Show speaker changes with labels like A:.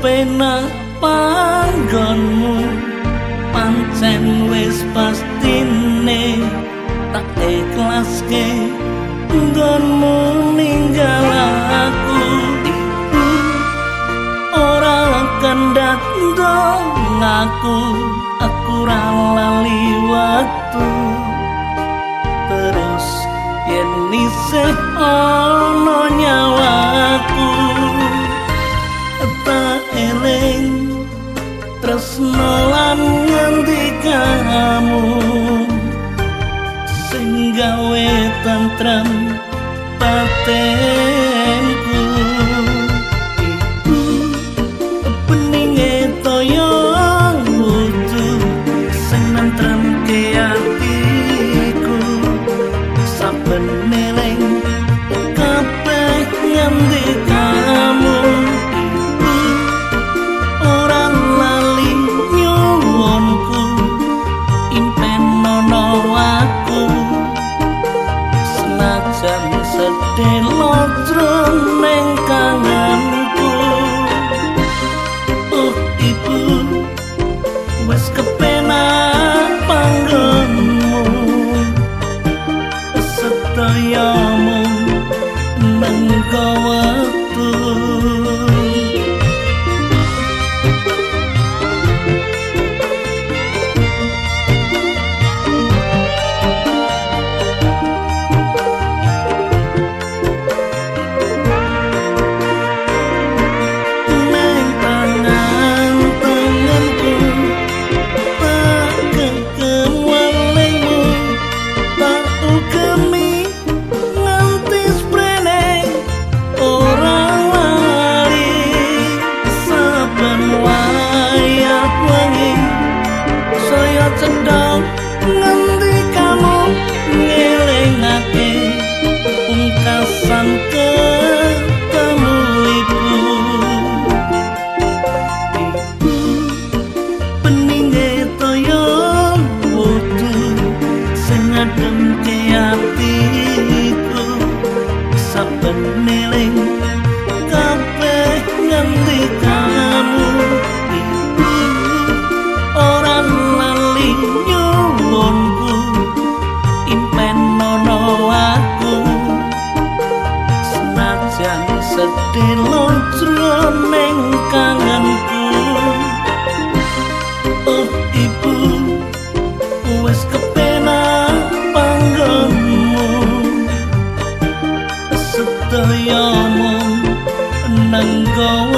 A: penak panggonmu. Pancen wis pastine tak ikhlas ke nggonmu ninggal aku. Ora kandhat ndang aku. Aku ra lali waktu terus yen nisih. करते Ibu, wes kepe good. gian gấu